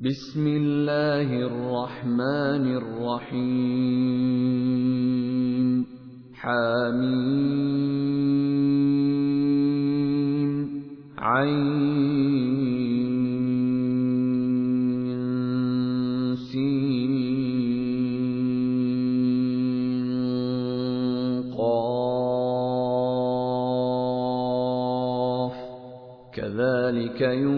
بسم الله الرحمن الرحيم. حميم. عين. سين. قاف. كذلك يوحي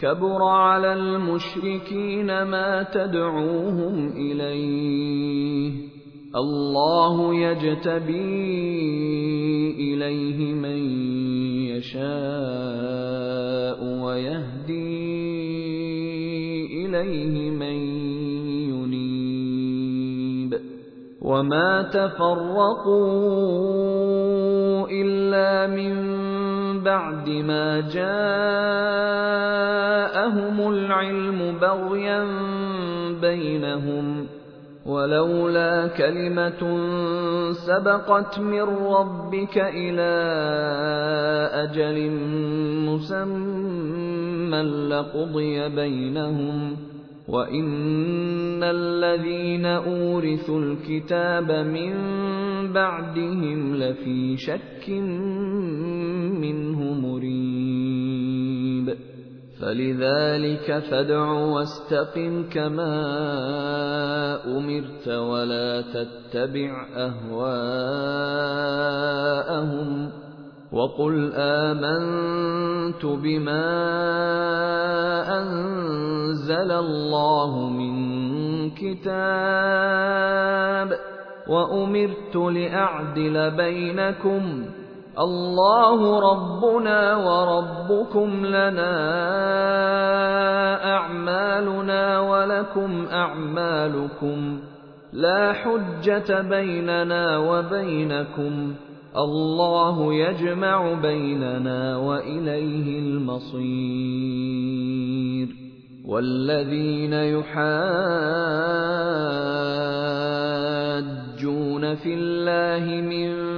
كَبُرَ عَلَى الْمُشْرِكِينَ مَا تَدْعُوهُمْ إِلَيْهِ ۚ. اللَّهُ يَجْتَبِي إِلَيْهِ مَن يَشَاءُ وَيَهْدِي إِلَيْهِ مَن يُنِيبُ. وَمَا تَفَرَّقُوا إِلَّا مِن بعد ما جاءهم العلم بغيا بينهم ولولا كلمه سبقت من ربك إلى أجل مسمى لقضي بينهم وان الذين اورثوا الكتاب من بعدهم لفي شك منه مريب فلذلك فادع واستقم كما أمرت ولا تتبع أهواءهم وقل آمنت بما أنزل الله من كتاب وأمرت لأعدل بينكم الله ربنا وربكم لنا أعمالنا ولكم أعمالكم لا حجة بيننا وبينكم الله يجمع بيننا وإليه المصير والذين يحاجون في الله من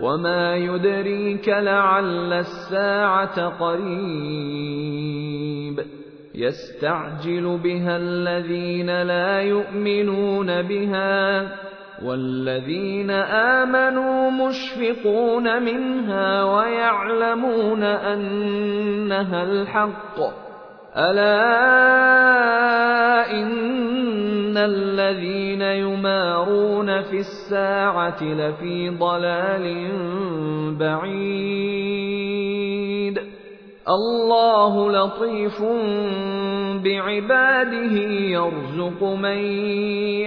وما يدريك لعل الساعة قريب يستعجل بها الذين لا يؤمنون بها والذين آمنوا مشفقون منها ويعلمون أنها الحق ألا إن الذين يمارون في الساعة لفي ضلال بعيد الله لطيف بعباده يرزق من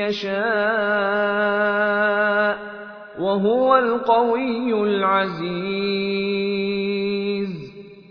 يشاء وهو القوي العزيز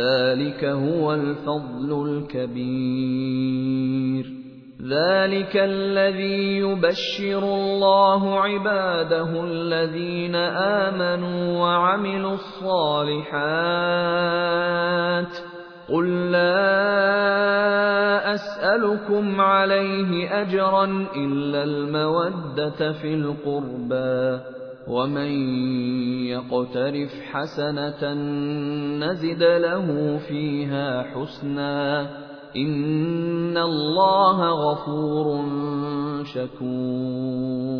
ذلك هو الفضل الكبير ذلك الذي يبشر الله عباده الذين امنوا وعملوا الصالحات قل لا اسالكم عليه اجرا الا الموده في القربى ومن يقترف حسنه نزد له فيها حسنا إن الله غفور شكور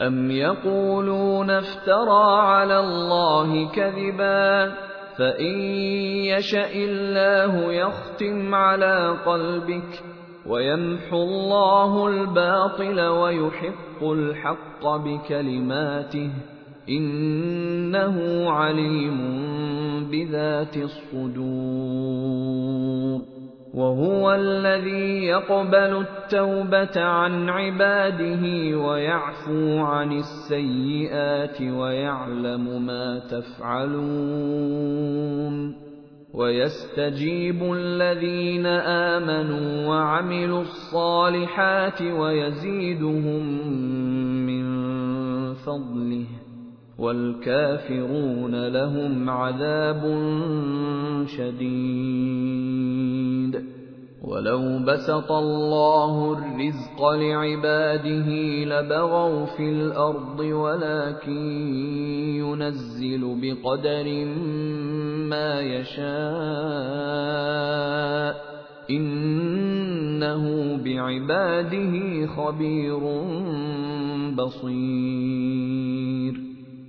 أم يقولون افترى على الله كذبا فإن يشأ الله يختم على قلبك ويمحو الله الباطل ويحق الحق بكلماته إِنَّهُ عَلِيمٌ بِذَاتِ الصُّدُورِ وَهُوَ الَّذِي يَقْبَلُ التَّوْبَةَ عَنْ عِبَادِهِ وَيَعْفُو عَنِ السَّيِّئَاتِ وَيَعْلَمُ مَا تَفْعَلُونَ وَيَسْتَجِيبُ الَّذِينَ آمَنُوا وَعَمِلُوا الصَّالِحَاتِ وَيَزِيدُهُم مِّن فَضْلِهِ وَالْكَافِرُونَ لَهُمْ عَذَابٌ شَدِيدٌ. وَلَوْ بَسَطَ اللَّهُ الرِّزْقَ لِعِبَادِهِ لَبَغَوْا فِي الْأَرْضِ وَلَٰكِن يُنَزِّلُ بِقَدَرٍ مَّا يَشَاءُ ۚ إِنَّهُ بِعِبَادِهِ خَبِيرٌ بَصِيرٌ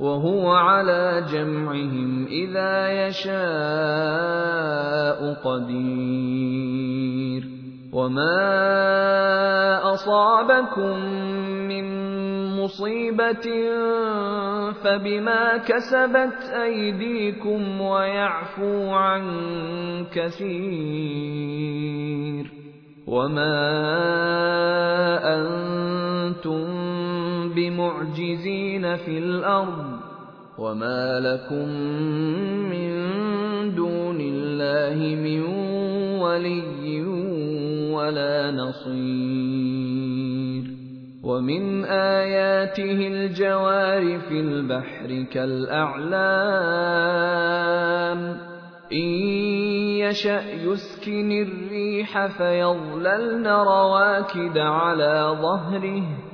وَهُوَ عَلَىٰ جَمْعِهِمْ إِذَا يَشَاءُ قَدِيرٌ. وَمَا أَصَابَكُم مِّن مُّصِيبَةٍ فَبِمَا كَسَبَتْ أَيْدِيكُمْ وَيَعْفُو عَن كَثِيرٍ. وَمَا أَنتُم بِمُعْجِزِينَ فِي الْأَرْضِ ۖ وَمَا لَكُم مِّن دُونِ اللَّهِ مِن وَلِيٍّ وَلَا نَصِيرٍ وَمِنْ آيَاتِهِ الْجَوَارِ فِي الْبَحْرِ كَالْأَعْلَامِ إِن يَشَأْ يُسْكِنِ الرِّيحَ فَيَظْلَلْنَ رَوَاكِدَ عَلَىٰ ظَهْرِهِ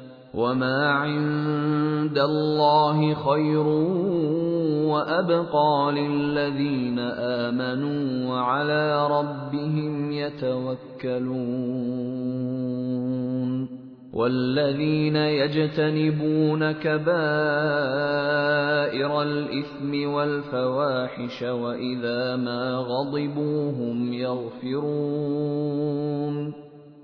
وَمَا عِندَ اللَّهِ خَيْرٌ وَأَبْقَىٰ لِلَّذِينَ آمَنُوا وَعَلَىٰ رَبِّهِمْ يَتَوَكَّلُونَ وَالَّذِينَ يَجْتَنِبُونَ كَبَائِرَ الْإِثْمِ وَالْفَوَاحِشَ وَإِذَا مَا غَضِبُوا هُمْ يَغْفِرُونَ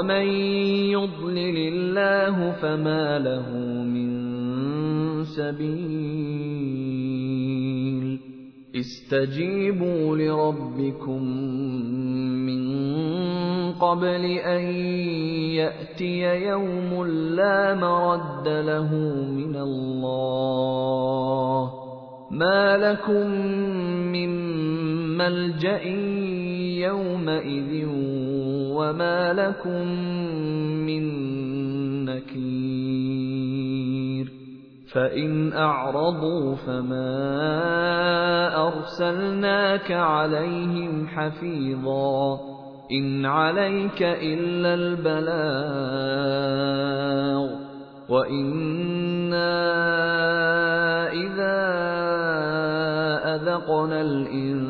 وَمَن يُضْلِلِ اللَّهُ فَمَا لَهُ مِن سَبِيلٍ اسْتَجِيبُوا لِرَبِّكُم مِّن قَبْلِ أَن يَأْتِيَ يَوْمٌ لَّا مَرَدَّ لَهُ مِنَ اللَّهِ ۚ مَا لَكُم مِّن مَّلْجَإٍ يَوْمَئِذٍ وَمَا لَكُم مِّن نَّكِيرٍ فَإِنْ أَعْرَضُوا فَمَا أَرْسَلْنَاكَ عَلَيْهِمْ حَفِيظًا ۖ إِنْ عَلَيْكَ إِلَّا الْبَلَاغُ ۗ وَإِنَّا إِذَا أَذَقْنَا الْإِنسَانَ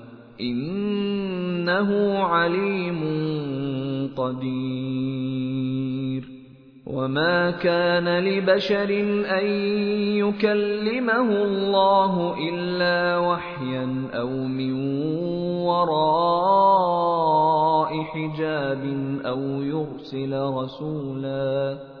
إِنَّهُ عَلِيمٌ قَدِيرٌ. وَمَا كَانَ لِبَشَرٍ أَن يُكَلِّمَهُ اللَّهُ إِلَّا وَحْيًا أَوْ مِن وَرَاءِ حِجَابٍ أَوْ يُرْسِلَ رَسُولًا.